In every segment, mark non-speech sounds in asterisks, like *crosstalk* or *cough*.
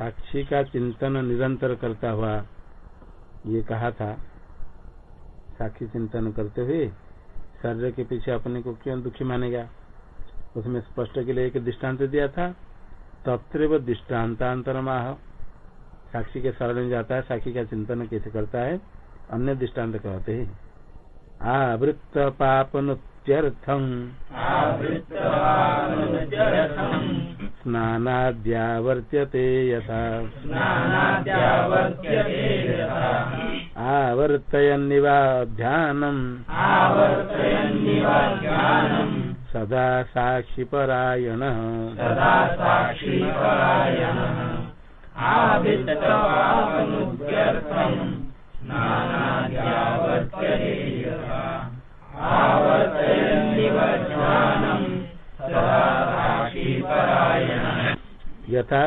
साक्षी का चिंतन निरंतर करता हुआ ये कहा था। साक्षी चिंतन करते हुए शरीर के पीछे अपने को क्यों दुखी मानेगा? उसमें स्पष्ट के लिए एक दृष्टांत दिया था। तत्र दृष्टान्तांतर माह साक्षी के शरण में जाता है, साक्षी का चिंतन कैसे करता है? अन्य दृष्टांत कहते हैं। आवृत्त पापनुत्यर्थम स्नानाद्यावर्त्यते यथा। आवर्तयन्निवाध्यानम्। सदा साक्षिपरायणः। सदा यथा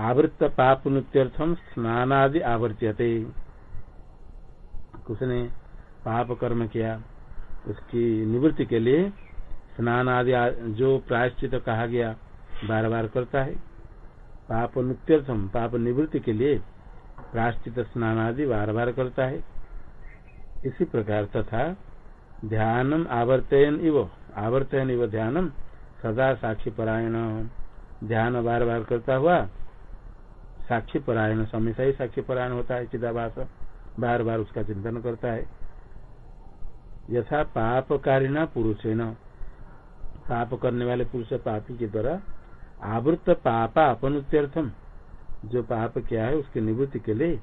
आवृत्त पाप नृत्यर्थम स्नानादि आवर्त्यते उसने पाप कर्म किया, उसकी निवृत्ति के लिए स्नान आदि जो प्रायश्चित कहा गया बार बार करता है। पाप नृत्यर्थम पाप निवृत्ति के लिए प्रायश्चित स्नान आदि बार बार करता है। इसी प्रकार तथा ध्यानम आवर्तयन इव आवर्तयन इव ध्यानम सदा साक्षी परायण। ध्यान बार बार करता हुआ साक्षी परायण हमेशा ही साक्षी परायण होता है चिदाभास। बार बार उसका चिंतन करता है। यथा पाप पापकारिणा पुरुष न पाप करने वाले पुरुष पापी के द्वारा आवृत पापा अपनुत्यर्थम जो पाप किया है उसकी निवृत्ति के लिए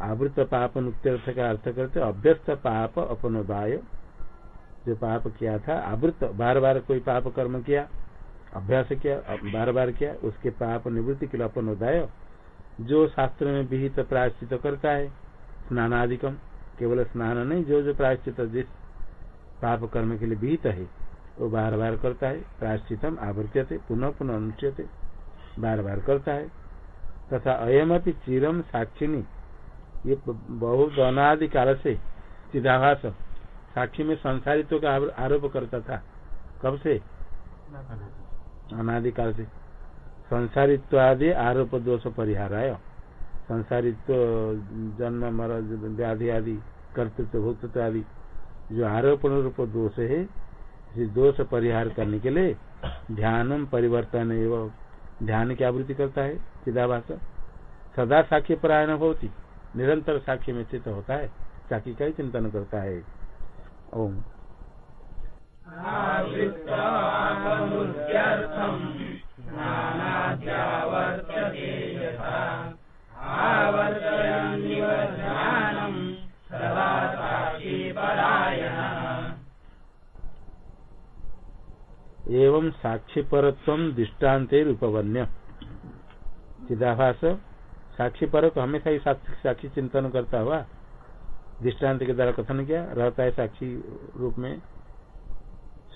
आवृत पाप नुत्यर्थ का अर्थ करते अभ्यस्त पाप अपनोदाय जो पाप किया था आवृत बार बार कोई पाप कर्म किया अभ्यास किया बार बार किया, उसके पाप निवृत्ति के लिए अपनोदाय जो शास्त्र में विहित प्रायश्चित करता है, स्नानादिकम, केवल स्नान नहीं, जो जो प्रायश्चित जिस पाप कर्म के लिए विहित है, वो बार बार करता है, प्रायश्चितम आवर्त्यते, पुनः पुनः अनुष्यते बार बार करता है। तथा अयम अपनी चिरम साक्षिणी, ये बहुत अनादि काल से चिदाभास, साक्षी में संसारित्व का आरोप करता था। कब से? अनादिकाल से संसारित्व आदि आरोप दोष परिहाराय। संसारित्व, जन्म मर व्याधि आदि, कर्तृत्व, भोक्तृत्व आदि, जो आरोपण रूप दोष है, इस दोष परिहार करने के लिए ध्यानम परिवर्तन एवं ध्यान की आवृत्ति करता है, चिदाभास। सदा साक्षी परायण होती निरंतर साक्षी में स्थित होता है, साक्षी का ही चिंतन करता है। ओम। एवं साक्षी परत्व दृष्टान्ते उपवन्य चिदाभास साक्षी पर हमेशा ही साक्षी साक्षी चिंतन करता हुआ दृष्टांत के द्वारा कथन किया, रहता है साक्षी रूप में।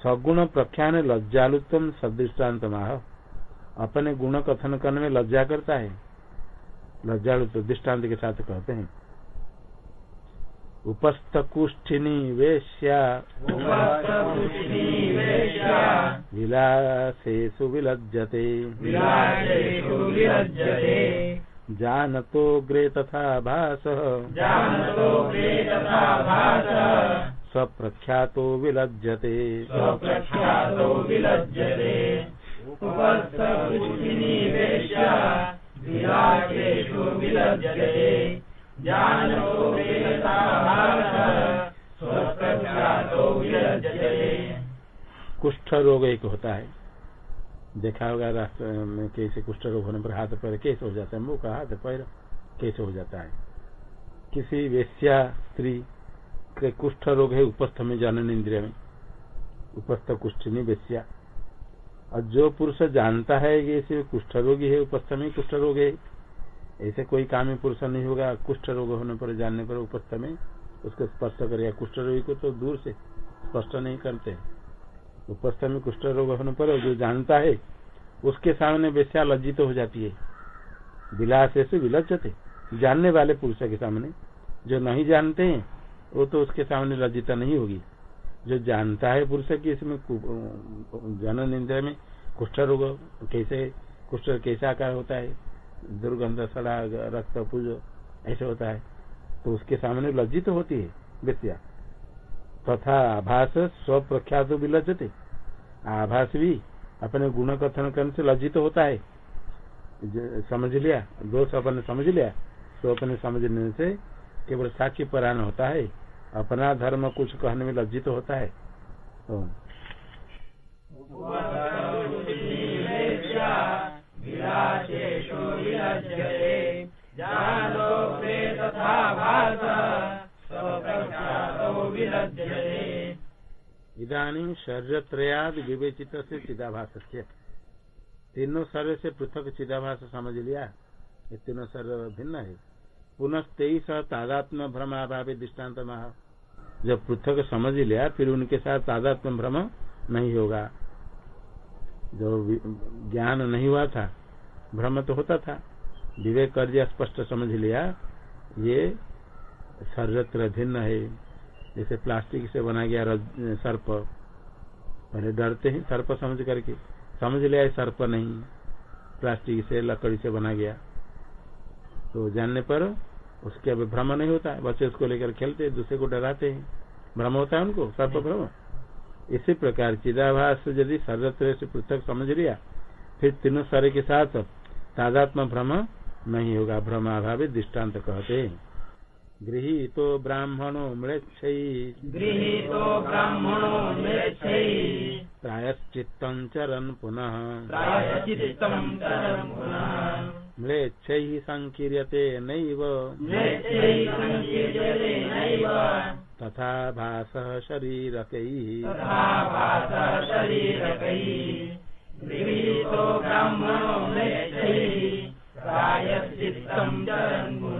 सगुण प्रख्यान लज्जालुत्तम सदृष्टान्त माह अपने गुण कथन करने में लज्जा करता है। लज्जालुत्व दृष्टांत के साथ कहते हैं। उपस्थ कुष्ठिनी वेश्या। विलासेषु विलज्जते। जानतोऽग्रे तथा भासः। स्वप्रख्यातो विलज्जते। स्वप्रख्यातो कुष्ठ रोग एक होता है। देखा होगा राष्ट्र में कैसे कुष्ठ रोग होने पर हाथ पैर कैसे हो जाता है। मुँह का हाथ पैर कैसे हो जाता है। किसी वेश्या स्त्री के कुष्ठ रोग है, उपस्थ में जनन इंद्रिय में। उपस्थ कुष्ठिनी बेसिया और जो पुरुष जानता है कि इसे कुष्ठ रोगी है, उपस्थ में कुष्ठ रोग है, ऐसे कोई कामी पुरुष नहीं होगा। कुष्ठ रोग होने पर, जानने पर, उपस्थ में, उसको स्पर्श करेगा। कुष्ठ रोगी को तो दूर से स्पष्ट नहीं करते। उपस्थ में कुष्ठ रोग होने पर, जो जानता है, उसके सामने वेश्या लज्जित तो हो जाती है। विलास ऐसे विलज्जते। जानने वाले पुरुष के सामने, जो नहीं जानते हैं वो तो उसके सामने लज्जिता नहीं होगी। जो जानता है पुरुष की इसमें जनन इंद्र में कुष्ठ रोग कैसे, कुष्ठ कैसे आकार होता है, दुर्गंध, सड़ा, रक्त, पूजो, ऐसे होता है तो उसके सामने लज्जित होती है व्यक्तिया तथा आभास स्व प्रख्यात भी लज्जते आभास भी अपने गुण कथन करने से लज्जित होता है। समझ लिया, दोष अपने समझ लिया तो अपने समझने से केवल साक्षी परायण होता है। अपना धर्म कुछ कहने में लज्जित होता है। तो। इधानी शरीरत्रयाद विवेचित से चिदाभास तीनों शरीर से पृथक चिदाभास समझ लिया। ये तीनों शरीर भिन्न है। पुनः तेईस तादात्म भ्रम अभाव दृष्टांत महा जब पृथक समझ लिया, फिर उनके साथ तादात्म भ्रम नहीं होगा। जो ज्ञान नहीं हुआ था, भ्रम तो होता था। विवेक कर दिया स्पष्ट समझ लिया, ये सर्वत्र भिन्न है। जैसे प्लास्टिक से बना गया सर्प। पहले डरते हैं सर्प समझ करके। समझ लिया सर्प नहीं। प्लास्टिक से लकड़ी से बना गया। तो जानने पर उसके अभी भ्रम नहीं होता है। बच्चे उसको लेकर खेलते हैं दूसरे को डराते हैं। भ्रम होता है उनको सर्प भ्रम इसी प्रकार चिदाभास यदि सर्वत्र से पृथक समझ लिया फिर तीनों सारे के साथ तादात्म भ्रम नहीं होगा। भ्रमाभावी दृष्टांत कहते हैं। गृहीतो ब्राह्मणो मृक्षै गृहीतो ब्राह्मणो मृक्षै प्रायश्चित्तं चरन् पुनः। प्रायश्चित्तं चरन् पुनः। म्लेच्छैः सङ्कीर्यते नैव। म्लेच्छैः सङ्कीर्यते नैव। तथा भासः शरीरकैः। तथा भासः शरीरकैः। गृहीतो ब्राह्मणो म्लेच्छैः प्रायश्चित्तं चरन्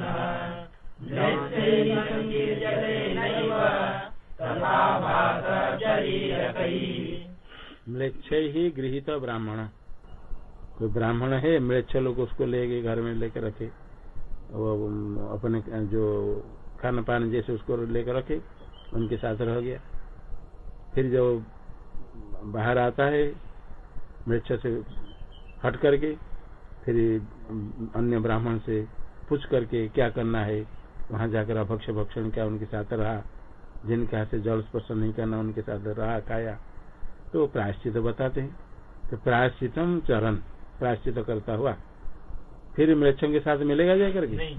म्लेच्छ ही गृहित ब्राह्मण। कोई ब्राह्मण है मृक्ष लोग उसको ले गए, घर में लेकर रखे। वो अपने, जो खान पान जैसे उसको लेकर रखे, उनके साथ रह गया। फिर जो बाहर आता है मृक्ष से हट करके, फिर अन्य ब्राह्मण से पूछ करके क्या करना है वहाँ जाकर अभक्ष भक्षण क्या उनके साथ रहा। जिनके हाथ से जल स्पर्श नहीं करना उनके साथ रहा खाया। तो प्रायश्चित बताते हैं तो प्रायश्चितम चरण प्रायश्चित करता हुआ। फिर मृक्षों के साथ मिलेगा जाकर करके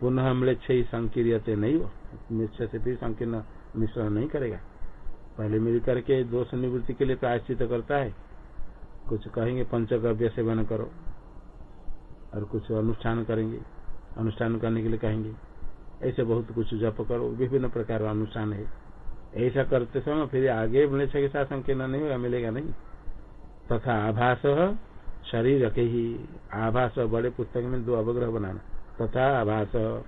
पुनः मृक्ष ही संकीर्यते नहीं वो। मृक्ष से फिर संकीर्ण मिश्रण नहीं करेगा। पहले मिल करके दोष निवृत्ति के लिए प्रायश्चित करता है। कुछ कहेंगे पंचगव्य सेवन करो। और कुछ अनुष्ठान करेंगे। अनुष्ठान करने के लिए कहेंगे ऐसे बहुत कुछ जप करो, विभिन्न प्रकार का अनुष्ठान है। ऐसा करते समय फिर आगे मृक्ष के साथ संकीर्ण नहीं होगा, मिलेगा नहीं। तथा आभास, शरीर के ही आभास, बड़े पुस्तक में दो अवग्रह बनाना। तथा आभास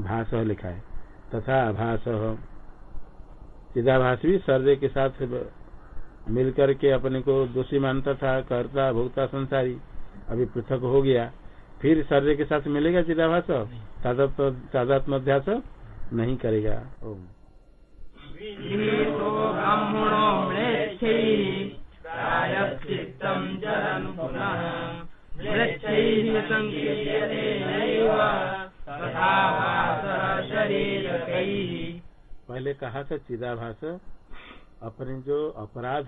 भाष लिखा है। तथा आभास, चिदाभास भी शरीर के साथ मिलकर के अपने को दोषी मानता था, करता भोगता संसारी, अभी पृथक हो गया। फिर शरीर के साथ मिलेगा चिदाभास? तादात्म अध्यास नहीं करेगा। पहले कहा था चिदाभास अपने जो अपराध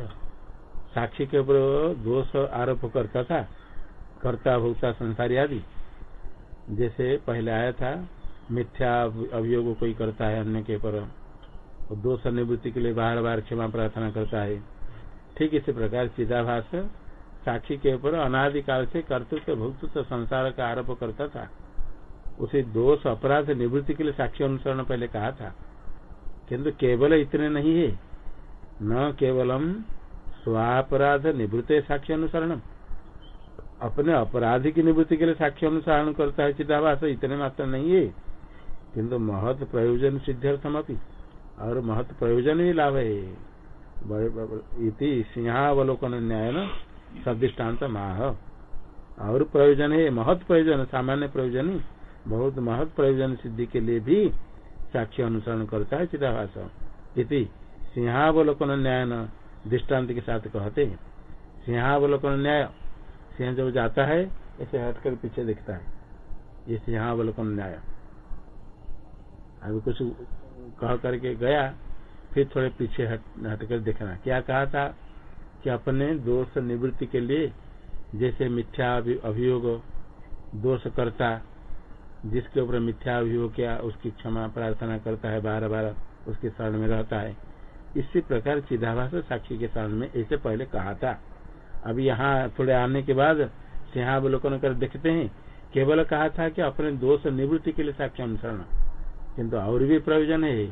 साक्षी के ऊपर दोष आरोप करता था कर्ता, भोक्ता, संसारी आदि। जैसे पहले आया था, मिथ्या अभियोग कोई करता है अन्य के ऊपर दोष निवृत्ति के लिए बार बार क्षमा प्रार्थना करता है। ठीक इसी प्रकार चिदाभास साक्षी के ऊपर अनादिकाल से कर्तृत्व, भुक्तृत्व, संसार का आरोप करता था। उसे दोष, अपराध, निवृत्ति के लिए साक्षी अनुसरण पहले कहा था। किंतु केवल इतने नहीं है। न केवलम स्वापराध निवृत्त साक्षी अनुसरण अपने अपराधी की निवृत्ति के लिए साक्ष्य अनुसारण करता है चिदाभास, इतने मात्र नहीं है। किंतु महत प्रयोजन सिद्ध्यर्थम अपनी और महत प्रयोजन भी लाभ है। सिंहावलोकन न्याय न सदृष्टान्त माह। और प्रयोजन है, महत प्रयोजन, सामान्य प्रयोजन ही। बहुत महत प्रयोजन सिद्धि के लिए भी साक्ष्य अनुसरण करता है चिदाभास। इति सिंहावलोकन न्याय न दृष्टांत के साथ कहते हैं। सिंहावलोकन न्याय सिंह जब जाता है, ऐसे हटकर पीछे देखता है। ये सिंहावलोकन न्याय। अभी कुछ कह करके गया, फिर थोड़े पीछे हट, हटकर देखना। क्या कहा था कि अपने दोष निवृत्ति के लिए जैसे मिथ्या अभियोग दोष करता जिसके ऊपर मिथ्या अभियोग किया, उसकी क्षमा प्रार्थना करता है बार बार उसके शरण में रहता है। इसी प्रकार चिदाभास साक्षी के शरण में ऐसे पहले कहा था। अब यहाँ थोड़े आने के बाद सिंहावलोकन कर देखते हैं। केवल कहा था कि अपने दोष निवृत्ति के लिए साक्ष्य अनुसरण। किन्तु और भी प्रयोजन है।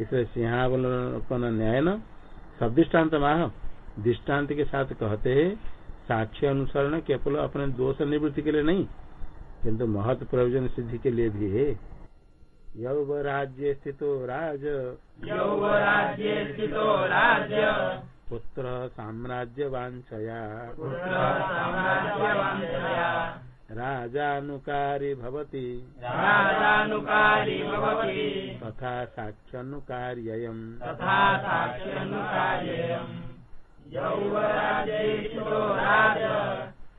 इसलिए सिंहावलोकन न्याय न सब दृष्टांत माह दृष्टांत के साथ कहते हैं, साक्ष्य अनुसरण केवल अपने दोष निवृत्ति के लिए नहीं, किंतु महत प्रयोजन सिद्धि के लिए भी है। यौवराज्य स्थितो राज। यौवराज्ये स्थितो राज्य पुत्र साम्राज्य वांछया राजानुकारी भवति। राजानुकारी भवति। तथा साक्ष्यनुकार्ययम्। तथा साक्ष्यनुकार्यम् यौवराज्ये राज।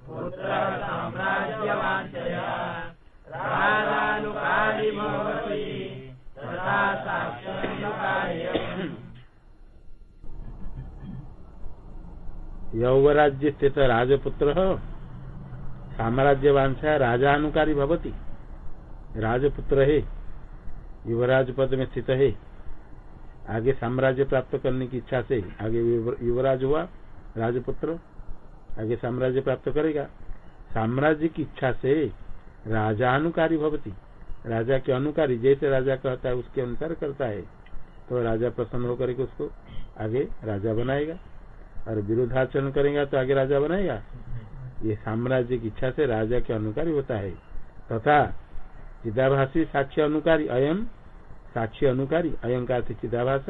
पुत्र साम्राज्यवाञ्छया। राजानुकारी भवति। तथा साक्ष्यनुकार्यम् यौवराज्य स्थित राजपुत्र साम्राज्य वांछा राजानुकारी भवती। राजपुत्र है, युवराज पद में स्थित है। आगे साम्राज्य प्राप्त करने की इच्छा से आगे युवराज हुआ, राजपुत्र। आगे साम्राज्य प्राप्त करेगा। साम्राज्य की इच्छा से राजानुकारी भवती। राजा के अनुकारी, जैसे राजा कहता है, उसके अनुसार करता है। तो राजा प्रसन्न होकर के उसको आगे राजा बनाएगा। और विरोधाचरण करेगा तो आगे राजा बनाएगा ये साम्राज्य की इच्छा से राजा के अनुकारी होता है। तथा चिदाभाषी साक्षी अनुकारी अयम, साक्षी अनुकारी अयम का चिदाभास,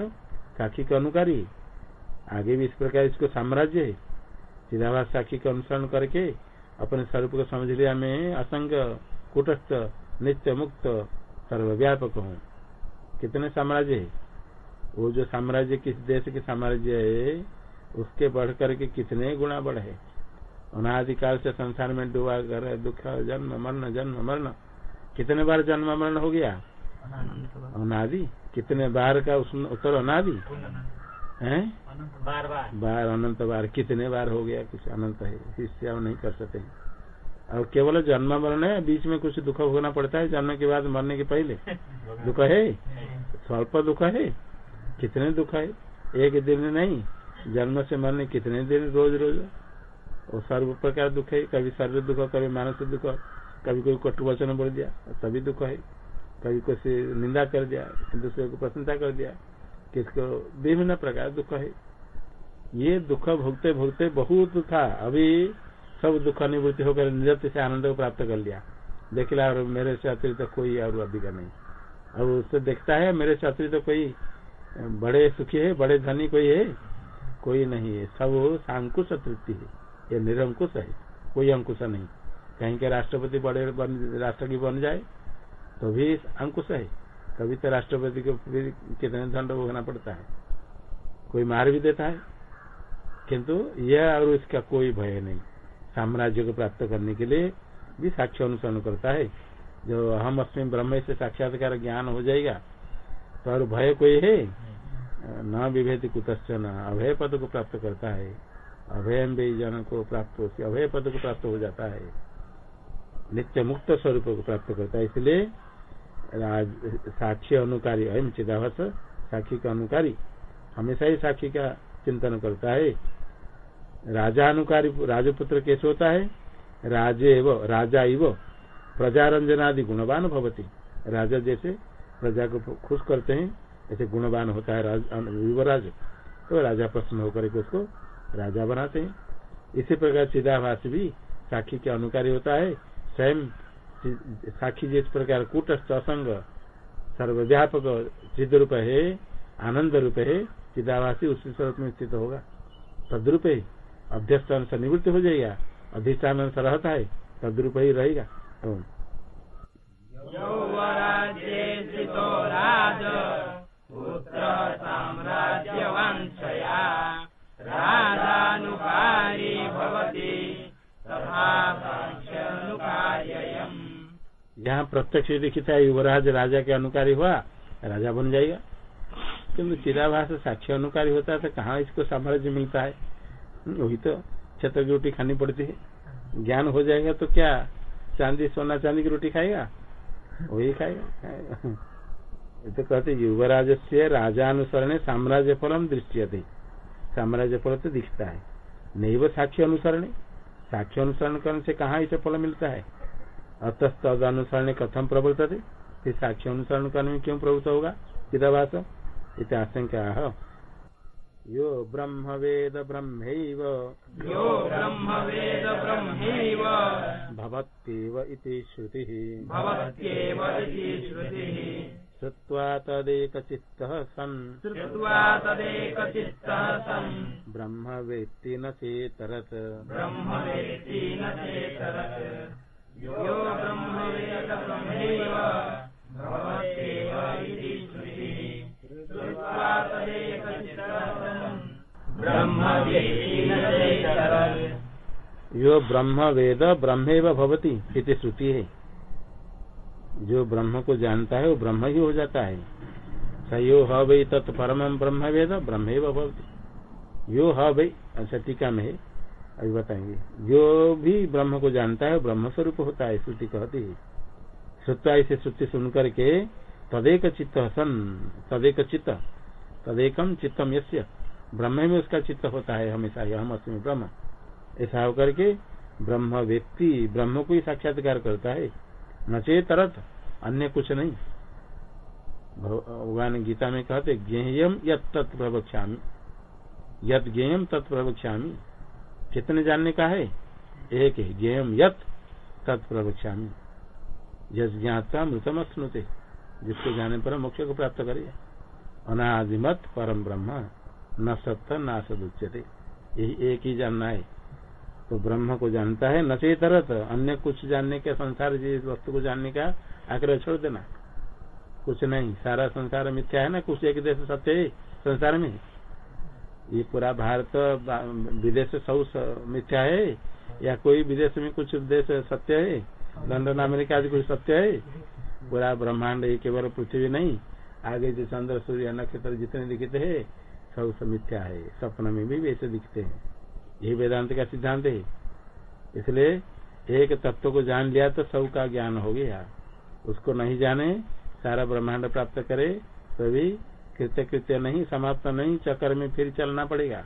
साक्षी के अनुकारी। आगे भी इस प्रकार इसको साम्राज्य है। चिदाभास साक्षी का अनुसरण करके अपने स्वरूप को समझ लिया, मैं असंग, कुटस्थ, नित्य मुक्त, सर्वव्यापक हूँ। कितने साम्राज्य है? वो जो साम्राज्य किस देश के साम्राज्य है? उसके बढ़ करके कितने गुणा बढ़। अनादिकाल से संसार में डूबा कर दुख जन्म मरण जन्म मरण। कितने बार जन्म मरण हो गया? अनादि। कितने बार का उसमें उत्तर अनादि? है? बार बार बार अनंत बार। कितने बार हो गया? कुछ अनंत है। इससे हम नहीं कर सकते। और केवल जन्म मरण है। बीच में कुछ दुख भोगना पड़ता है। जन्म के बाद मरने के पहले। दुख है? *laughs* स्वल्प दुख है। कितने दुख है? एक दिन नहीं। जन्म से मरने कितने दिन रोज रोज? और सर्व प्रकार दुख है? कभी शरीर दुख, कभी मानसिक दुख, कभी कोई कटु वचन बोल दिया, तभी दुख है। कभी कुछ निंदा कर दिया, दूसरे को प्रसन्नता कर दिया, किसको? विभिन्न प्रकार दुख है। ये दुख भोगते भोगते बहुत था। अभी सब दुख निवृत्ति होकर निरत से आनंद को प्राप्त कर लिया। देख लिया और मेरे से अतिरिक्त तो कोई और अधिक नहीं। अब उससे देखता है, मेरे से अतिरिक्त तो कोई बड़े सुखी है, बड़े धनी कोई है। कोई नहीं है। सब सांकुश तृप्ति है। ये निरंकुश है। कोई अंकुश नहीं। कहीं के राष्ट्रपति बड़े बन, राष्ट्र की बन जाए तो भी अंकुश है। कभी तो राष्ट्रपति को फिर कितने दंड भोगना पड़ता है। कोई मार भी देता है। किंतु यह और इसका कोई भय नहीं। साम्राज्य को प्राप्त करने के लिए भी साक्ष्य अनुसरण करता है। जो हम अस्मिन ब्रह्म से साक्षात्कार ज्ञान हो जाएगा तो और भय कोई है? न विभेद कुतश्च न। अभय पद को प्राप्त करता है। अभय जन को प्राप्त हो अभय पद को प्राप्त हो जाता है। नित्य मुक्त स्वरूप को प्राप्त करता है। इसलिए साक्षी अनुकारी, अयम चिदाभस, साक्षी का अनुकारी, हमेशा ही साक्षी का चिंतन करता है। राजा अनुकारी, राजपुत्र कैसे होता है? राजे एव, राजा इव, प्रजारंजनादि गुणवान भवती। राजा जैसे प्रजा को खुश करते हैं। ऐसे गुणवान होता है युवराज। तो राजा प्रसन्न होकर के उसको राजा बनाते हैं। इसी प्रकार चिदाभास भी साखी के अनुकारी होता है। स्वयं साखी जिस प्रकार कूटस्थ, असंग, सर्वव्यापक सिद्ध रूप है आनंद रूप है, चिदाभासी उसी स्वरूप में स्थित होगा। तद्रूप ही। अध्यस्थान से निवृत्त हो जाएगा। अधिष्ठान से रहता है। तद्रूप ही रहेगा। साम्राज्यवंशया। राजानुकारी यहाँ प्रत्यक्ष लिखित है, युवराज राजा के अनुकारी हुआ, राजा बन जाएगा किन्तु चिराभास साक्ष्य अनुकारी होता है तो कहाँ इसको साम्राज्य मिलता है? वही तो छत्र की रोटी खानी पड़ती है। ज्ञान हो जाएगा तो क्या? चांदी, सोना, चांदी की रोटी खाएगा? वही खाएगा। तो कहते युवराज से राजानुसरण साम्राज्य फलम दृष्टि थे साम्राज्य फल तो दिखता है। नहीं वो साक्ष्य अनुसरण। साक्ष्य अनुसरण करने से कहाँ इसे फल मिलता है? अतस्तद अनुसरण कथम प्रवृत्त थे फिर साक्ष्य अनुसरण करने में क्यों प्रवृत्त होगा? चिदाभास इतिहास यो ब्रह्म वेद ब्रह्मैव। यो ब्रह्म वेद ब्रह्मैव। भवत्येव इति श्रुतिः। भवत्येव इति श्रुतिः। श्रुत्वा तदेकचित्तः सन्। श्रुत्वा तदेकचित्तः सन्। ब्रह्म वेत्ति न चेतरत्। ब्रह्म वेत्ति न चेतरत्। यो ब्रह्म वेद ब्रह्मैव भवत्येव इति श्रुतिः। श्रुत्वा तदेकचित्तः सन्। ब्रह्म वेत्ति न चेतरत्। यो ब्रह्म वेद ब्रह्मेव भवति इति श्रुति। है जो ब्रह्म को जानता है वो ब्रह्म ही हो जाता है। स यो ह तत् परम ब्रह्म वेद ब्रह्म यो ह वै अच्छा टीका में अभी बताएँगे। जो भी ब्रह्म को जानता है ब्रह्म स्वरूप होता है, श्रुति कहती है। श्रुत्वा इसे श्रुति सुन करके तदेक चित्त सन तदेक चित्त तदेकम चित्तम यस्य। ब्रह्म में उसका चित्त होता है हमेशा यह अस्मी ब्रह्म। ऐसा होकर के ब्रह्म व्यक्ति ब्रह्म को ही साक्षात्कार करता है। नचे तरत अन्य कुछ नहीं। भगवान गीता में कहते ज्ञेयम यत तत् प्रवक्ष्यामी। यत ज्ञेयम तत् प्रवक्ष्यामी। कितने जानने का है? एक है ज्ञेयम यत तत् प्रवक्ष्यामी। यस ज्ञाता मृतम स्नुते, जिसको जाने पर मोक्ष को प्राप्त करे। अनादिमत परम ब्रह्म, न सत्य न सदुच्यते। यही एक ही जानना है। तो ब्रह्म को जानता है, न चेतरत, अन्य कुछ जानने के संसार जिस वस्तु को जानने का आग्रह छोड़ देना। कुछ नहीं, सारा संसार मिथ्या है ना, कुछ एक देश सत्य है, संसार में। ये पूरा भारत विदेश सब मिथ्या है, या कोई विदेश में कुछ देश सत्य है, लंदन, अमेरिका आदि कुछ सत्य है, पूरा ब्रह्मांड ये केवल पृथ्वी नहीं, आगे जो चंद्र, सूर्य, नक्षत्र जितने दिखते हैं, सब मिथ्या है, सपन में भी वैसे दिखते हैं। यही वेदांत का सिद्धांत है। इसलिए एक तत्व को जान लिया तो सब का ज्ञान हो गया। उसको नहीं जाने, सारा ब्रह्मांड प्राप्त करे, तभी कृत्य कृत्य नहीं, समाप्त नहीं, चक्कर में फिर चलना पड़ेगा।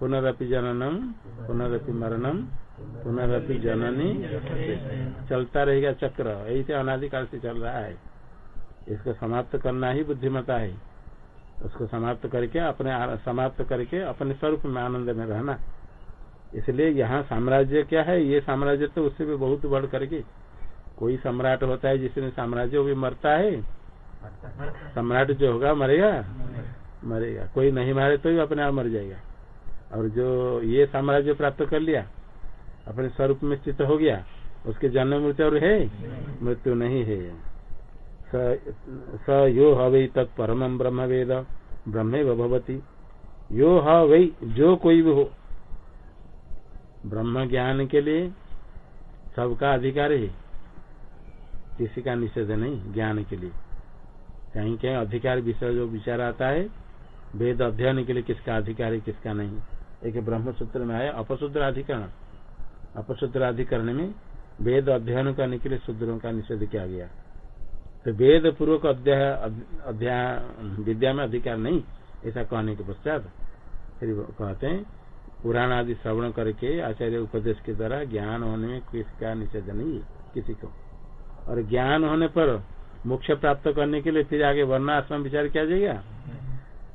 पुनरअपि जननम, पुनरअपि मरणम, पुनरअपि जननी। चलता रहेगा चक्र। ऐसे अनादिकाल से चल रहा है। इसको समाप्त करना ही बुद्धिमता है। उसको समाप्त करके अपने समाप्त करके अपने स्वरूप में आनंद में रहना। इसलिए यहाँ साम्राज्य क्या है? ये साम्राज्य तो उससे भी बहुत बढ़ करके कोई सम्राट होता है जिसने साम्राज्य भी मरता है। सम्राट जो होगा, मरेगा? मरेगा। कोई नहीं मारे तो भी अपने आप मर जाएगा। और जो ये साम्राज्य प्राप्त कर लिया, अपने स्वरूप में स्थित हो गया, उसके जन्म मृत्यु और है? मृत्यु नहीं है। स यो हई तत्परम ब्रह्म वेद ब्रह्मे भवती। यो ह वही जो कोई भी हो ब्रह्म ज्ञान के लिए सबका अधिकार है। किसी का निषेध नहीं, ज्ञान के लिए। कहीं कहीं अधिकार विषय जो विचार आता है, वेद अध्ययन के लिए किसका अधिकार है, किसका नहीं। एक ब्रह्म सूत्र में आया अपशूद्राधिकरण अपशूद्राधिकरण में वेद अध्ययन करने के लिए शूद्रों का निषेध किया गया। तो वेद पूर्वक अध्याय, विद्या में अधिकार नहीं, ऐसा कहने के पश्चात फिर कहते हैं पुराण आदि श्रवण करके आचार्य उपदेश के द्वारा ज्ञान होने में किसका निषेध नहीं है किसी को। और ज्ञान होने पर मोक्ष प्राप्त करने के लिए फिर आगे वर्णाश्रम विचार किया जाएगा।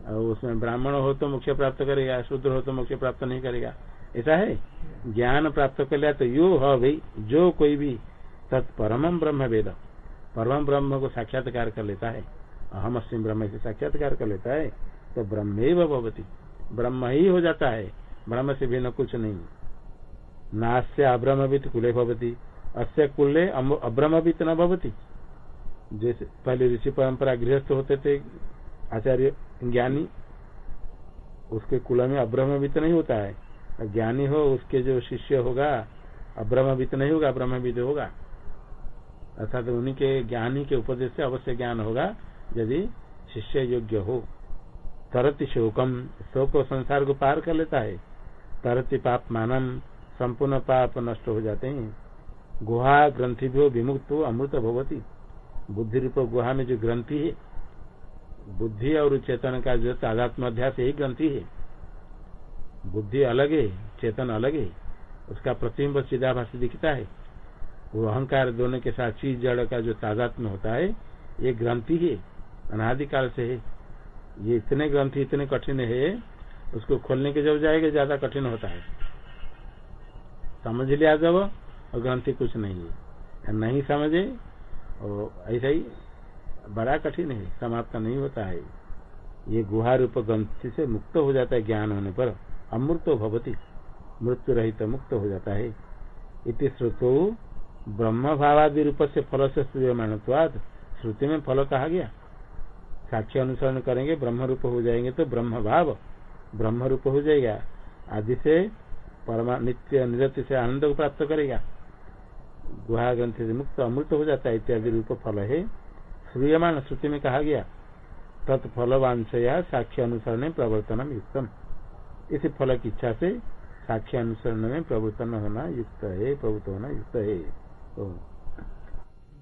और उसमें ब्राह्मण हो तो मोक्ष प्राप्त करेगा, शूद्र हो तो मोक्ष प्राप्त नहीं करेगा। ऐसा है? ज्ञान प्राप्त कर लिया तो यो है भाई जो कोई भी तत्परम ब्रह्म वेद। परम ब्रह्म को साक्षात्कार कर लेता है। अहम अस्म ब्रह्म से साक्षात्कार कर लेता है तो ब्रह्म भवती। ब्रह्म ही हो जाता है। ब्रह्म से भिन्न कुछ नहीं। नास्य अब्रह्मवित कुले भवती, अस्य कुले अब्रह्मवित न भवती। जैसे पहले ऋषि परंपरा गृहस्थ होते थे, आचार्य ज्ञानी, उसके कुल में अब्रह्मवित नहीं होता है। ज्ञानी हो, उसके जो शिष्य होगा, अब्रह्मवित नहीं होगा ब्रह्मविद होगा। अर्थात उन्हीं के ज्ञानी के उपदेश से अवश्य ज्ञान होगा, यदि शिष्य योग्य हो। तरत शोकम, शोक संसार को पार कर लेता है। तरति पाप मानम, संपूर्ण पाप नष्ट हो जाते हैं। गुहा ग्रंथि भी विमुक्त अमृत भगवती बुद्धि रूप गुहा में जो ग्रंथि है, बुद्धि और चेतन का जो तादात्म अध्यास यही ग्रंथि है। बुद्धि अलग है, चेतन अलग है। उसका प्रतिम्ब भाषा दिखता है। वो अहंकार दोनों के साथ चीज़ जड़ का जो तादात्म होता है, ये ग्रंथि है। अनादिकाल से है। ये इतने ग्रंथि, इतने कठिन है उसको खोलने के जब जाएगा, ज़्यादा कठिन होता है। समझ लिया जब, और ग्रंथि कुछ नहीं है। नहीं समझे और ऐसा ही बड़ा कठिन है, समाप्त नहीं होता है। ये गुहा रूप ग्रंथि से मुक्त हो जाता है ज्ञान होने पर। अमृत भवती, मृत्यु रहित मुक्त हो जाता है। इति श्रुतो ब्रह्म भावादि रूप से फल से सूर्यमानवाद श्रुति में फल कहा गया। साक्ष्य अनुसरण करेंगे ब्रह्म रूप हो जाएँगे तो ब्रह्म भाव ब्रह्म रूप हो जाएगा। आदि से परमा, नित्य, निरति से आनंद को प्राप्त करेगा। गुहा ग्रंथि से मुक्त अमृत हो जाता है इत्यादि रूप फल है। श्रूयमान श्रुति में कहा गया, तत्फलवांशया साक्ष्य अनुसरण प्रवर्तन युक्तम। इस फल की इच्छा से साक्ष्य अनुसरण में प्रवर्तन होना युक्त है, प्रवृत्त होना युक्त है। तो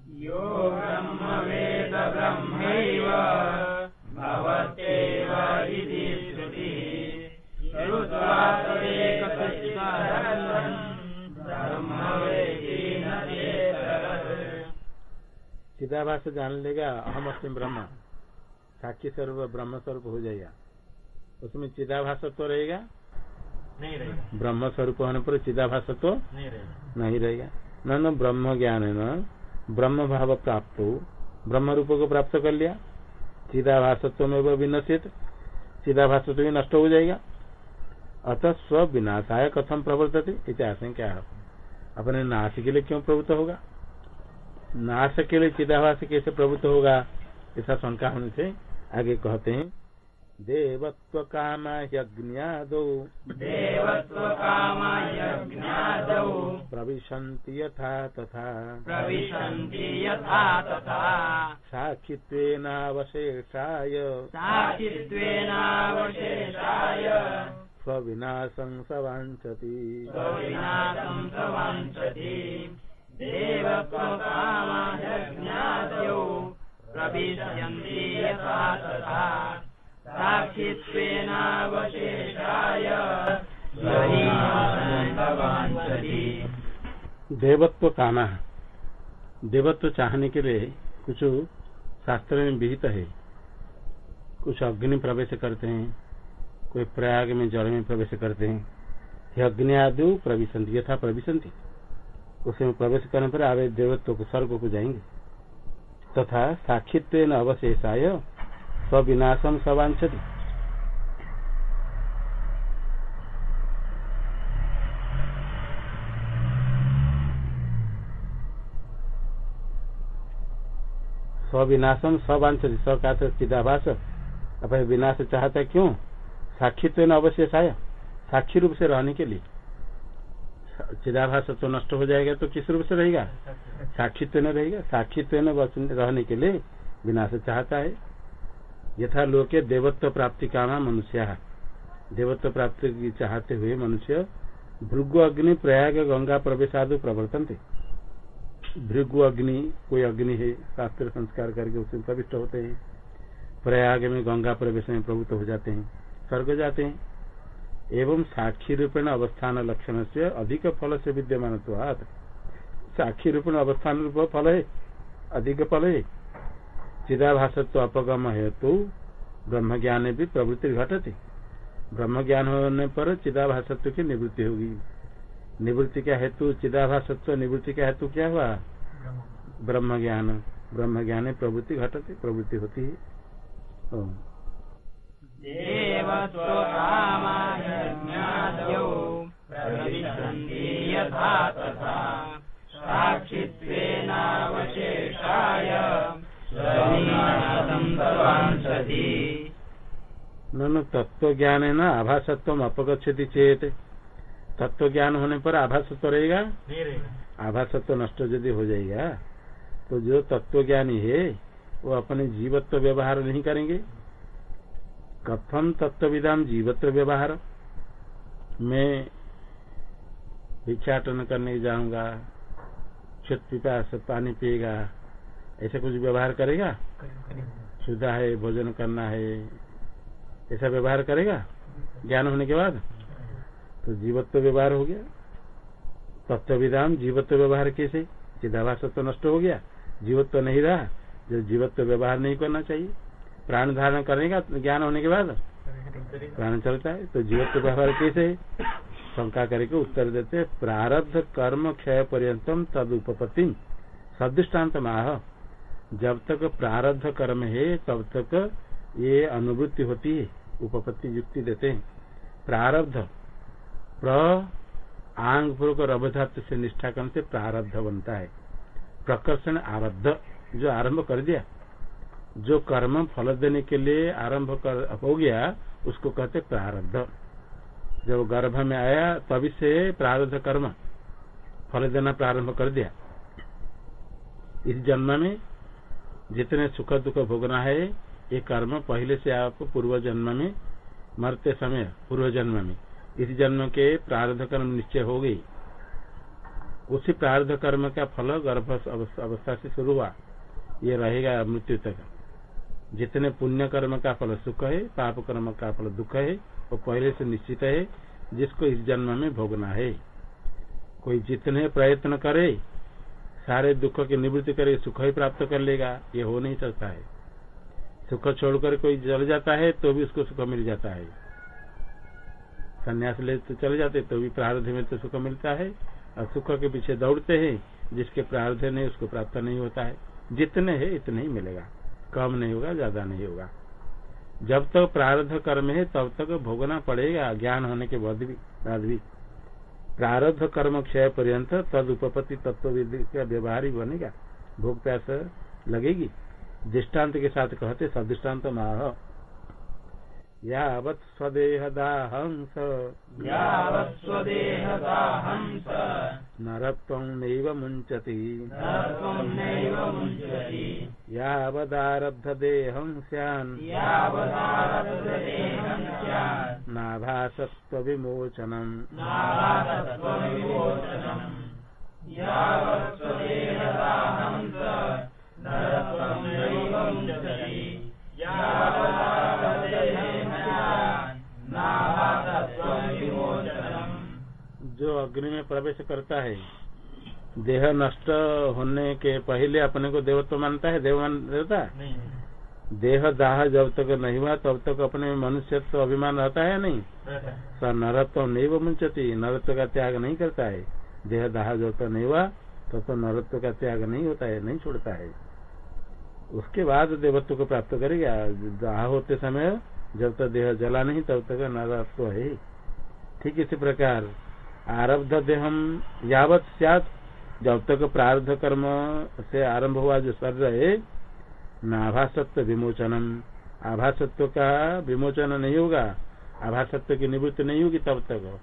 यो ब्रह्म वेद ब्रह्मैव चिदाभास जान लेगा अहम अस्म ब्रह्म। साक्षी स्वरूप ब्रह्म स्वरूप हो जाएगा। उसमें चिदाभास तो रहेगा? नहीं रहेगा। ब्रह्म स्वरूप होने पर चिदाभास तो नहीं रहेगा। न न ब्रह्म ज्ञान है न। ब्रह्म भाव प्राप्त हो। ब्रह्म रूप को प्राप्त कर लिया। चिदाभासत्व में वह विनशित चिदाभासत्व भी नष्ट हो जाएगा। अतः स्व विनाशाय कथम प्रवर्तते इतिहास क्या है। अपने नाश के लिए क्यों प्रवृत्त होगा? नाश के लिए चिदाभास कैसे प्रवृत्त होगा? ऐसा शंका होने से आगे कहते हैं देवत्व काम यज्ञादौ देवत्वकामयज्ञादौ। प्रविशन्ति यथा तथा। प्रविशन्ति यथा तथा। साक्षित्वेनावशेषाय। साक्षित्वेनावशेषाय। स्वविनाशं स वाञ्छति स्वविनाशं प्रवाञ्छति देवत्वकामयज्ञादौ प्रविशन्ति यथा तथा। साक्षित्वेनावशेषाय देवत्व कामा। देवत्व चाहने के लिए कुछ शास्त्र में विहित है। कुछ अग्नि प्रवेश करते हैं। कोई प्रयाग में जल में प्रवेश करते हैं। अग्नि आदि प्रविशंति, यथा प्रविशंति। उसमें प्रवेश करने पर आवे देवत्व को, स्वर्ग को जाएँगे। तथा साक्षित्व अवशेषाय स्विनाशम सवांछति स्विनाशम सवांछति स का चिदाभास। अपने विनाश चाहता क्यों? साक्षित्व न अवशेष आया साक्षी रूप से रहने के लिए। चिदाभास तो नष्ट हो जाएगा तो किस रूप से रहेगा? साक्षित्व न रहेगा। साक्षित्व न रहने के लिए विनाश चाहता है। यथा लोके देवत्व प्राप्ति कामा मनुष्य। देवत्व प्राप्ति की चाहते हुए मनुष्य भृगु अग्नि, प्रयाग, गंगा प्रवेश आदि प्रवर्तन थे भृगु अग्नि, कोई अग्नि है, शास्त्र संस्कार करके उसमें प्रविष्ट होते हैं। प्रयाग में गंगा प्रवेश में प्रभुत्व हो जाते हैं। स्वर्ग जाते हैं एवं साक्षी रूपेण अवस्थान लक्षण से अधिक फल से विद्यमान साक्षी रूपेण अवस्थान रूप फल है, अधिक फल है। चिदाभासत्व अपगम हेतु ब्रह्म ज्ञान भी प्रवृत्ति घटती। ब्रह्म ज्ञान होने पर चिदाभासत्व की निवृत्ति होगी। निवृत्ति का हेतु, चिदाभासत्व निवृत्ति का हेतु क्या हुआ? ब्रह्म ज्ञान ब्रह्म ज्ञान प्रवृत्ति घटती, प्रवृत्ति होती है। देवत्वकामयज्ञादौ प्रविशन्ति यथा तथा। साक्षित्वेनावशेषाय स्वविनाशं न तत्व ज्ञान है ना आभासत्व अपगछति चेत तत्व ज्ञान होने पर आभासत्व रहेगा? आभासत्व नष्ट यदि हो जाएगा तो जो तत्व ज्ञानी है वो अपने जीवत्व व्यवहार नहीं करेंगे? कथम तत्विदाम जीवत्व व्यवहार मैं भिक्षाटन करने जाऊँगा क्षुत पिपास पानी पिएगा, ऐसा कुछ व्यवहार करेगा? सुधा है, भोजन करना है, ऐसा व्यवहार करेगा? ज्ञान होने के बाद? तो जीवत्व व्यवहार हो गया। तत्विधान जीवत्व व्यवहार कैसे? चिदाभास तो नष्ट हो गया। जीवत्व नहीं रहा जो जीवत्व व्यवहार नहीं करना चाहिए। प्राण धारण करने का ज्ञान होने के बाद प्राण चलता है। तो जीवत्व व्यवहार कैसे शंका करके उत्तर देते प्रारब्ध कर्म क्षय पर्यतम तद उपपत्ति सदृष्टान्त माह जब तक प्रारब्ध कर्म है, तब तक ये अनुभूति होती है, उपपत्ति युक्ति देते हैं। प्रारब्ध। प्र आंग पूर्वक रभधातु से निष्ठा करने से प्रारब्ध बनता है। प्रकर्षण आरब्ध, जो आरंभ कर दिया। जो कर्म फल देने के लिए आरंभ कर, हो गया, उसको कहते प्रारब्ध। जब गर्भ में आया, तभी से प्रारब्ध कर्म, फल देना प्रारंभ कर दिया। इस जन्म में जितने सुख दुख भोगना है, ये कर्म पहले से आपको पूर्व जन्म में, मरते समय, पूर्व जन्म में, इस जन्म के प्रारब्ध कर्म निश्चय हो गई। उसी प्रारब्ध कर्म का फल गर्भ अवस्था से शुरू हुआ। ये रहेगा मृत्यु तक। जितने पुण्य कर्म का फल सुख है, पाप कर्म का फल दुख है, वो पहले से निश्चित है, जिसको इस जन्म में भोगना है। कोई जितने प्रयत्न करे, सारे दुख की निवृत्ति करे, सुख ही प्राप्त कर लेगा, ये हो नहीं सकता है। सुख छोड़कर कोई जल जाता है तो भी उसको सुख मिल जाता है। संन्यास ले तो चले जाते तो भी प्रारब्ध में तो सुख मिलता है। और सुख के पीछे दौड़ते हैं, जिसके प्रारब्ध नहीं, उसको प्राप्त नहीं होता है। जितने है, इतने ही मिलेगा। कम नहीं होगा, ज़्यादा नहीं होगा। जब तक तो प्रारब्ध कर्म है, तब तक तो भोगना पड़ेगा, ज्ञान होने के बाद भी बाद भी। प्रारब्ध कर्म क्षय पर्यंत तद उपपत्ति तत्व का व्यवहार ही बनेगा। भोग प्यास लगेगी। दृष्टांत के साथ कहते सदृष्टान्त माह यावत् स्वदेहदाहंस। यावत् स्वदेहदाहंस। नरत्वं नैव मुञ्चति। नरत्वं नैव मुञ्चति। यावदारब्धदेहं स्यान्। यावदारब्धदेहं स्यात्। नाभासत्वविमोचनम्। नाभासत्वविमोचनम्। यावत् स्वदेहदाहंस। अग्नि में प्रवेश करता है। देह नष्ट होने के पहले अपने को देवत्व मानता है? देव मान देवता? देह दाह जब तक नहीं हुआ तब तक अपने मनुष्य तो अभिमान रहता है नहीं? सर नरत्व नहीं वो मुंचती नरत्व का त्याग नहीं करता है। देह दाह जब तक नहीं हुआ तब तो नरत्व का त्याग नहीं होता है नहीं छोड़ता है। उसके बाद देवत्व को प्राप्त करेगा। दाह होते समय जब तक देह जला नहीं तब तक नरत्व है। ठीक इसी प्रकार आरब्ध देहम यावत सात जब तक प्रारब्ध कर्म से आरंभ हुआ, जो शरीर है नाभासत्व विमोचनम। आभासत्व का विमोचन नहीं होगा, आभासत्व की निवृत्ति नहीं होगी, तब तक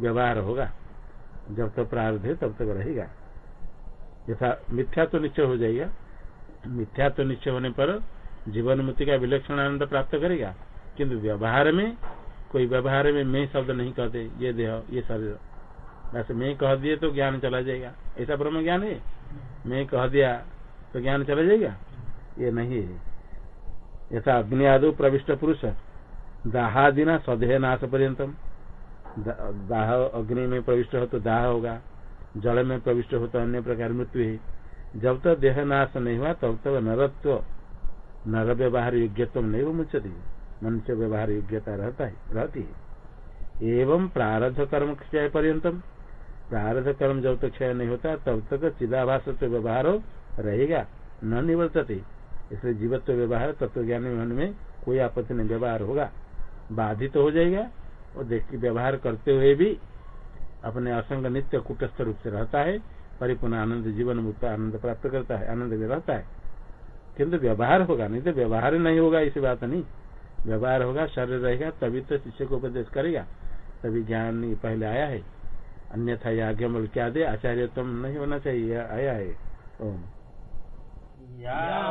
व्यवहार होगा। जब तक प्रारब्ध है, तब तक रहेगा। यथा मिथ्या तो निश्चय हो जाएगा। मिथ्या तो निश्चय होने पर जीवन मुक्ति का विलक्षण आनंद प्राप्त करेगा। किंतु व्यवहार में कोई व्यवहार में मैं शब्द नहीं कहते, ये देह, ये शरीर। वैसे मैं कह दिए तो ज्ञान चला जाएगा। ऐसा ब्रह्म ज्ञान है? मैं कह दिया तो ज्ञान चला जाएगा? ये नहीं है। यथा अग्नि आदि प्रविष्ट पुरुष, दाहादिना स्वदेह नाश पर्यतम। दाह अग्नि में प्रविष्ट हो तो दाह होगा, जल में प्रविष्ट हो तो अन्य प्रकार मृत्यु है। जब तक देह नाश नहीं हुआ, तब तक नरत्व, नर व्यवहार योग्यत्व नहीं मुचती मनुष्य व्यवहार योग्यता रहता है, रहती है। एवं प्रारब्ध कर्म क्षय पर्यतम। प्रारब्ध कर्म जब तक क्षय नहीं होता, तब तक चिदाभास व्यवहार रहेगा, न निवर्तते। इसलिए जीवत्व व्यवहार तत्व ज्ञान में कोई आपत्ति नहीं, व्यवहार होगा। बाधित तो हो जाएगा और देख व्यवहार करते हुए भी अपने असंग नित्य कुटस्थ रूप से रहता है, परिपूर्ण आनंद, जीवन मुक्त आनंद प्राप्त करता है, आनंद में रहता है। किंतु व्यवहार होगा, नहीं तो व्यवहार नहीं होगा इसी बात नहीं। व्यवहार होगा, शरीर रहेगा, तभी तो शिष्य को उपदेश करेगा। तभी ज्ञान पहले आया है। अन्यथा याज्ञ मूल क्या दे? आचार्य तुम नहीं होना चाहिए आया है। ओम। या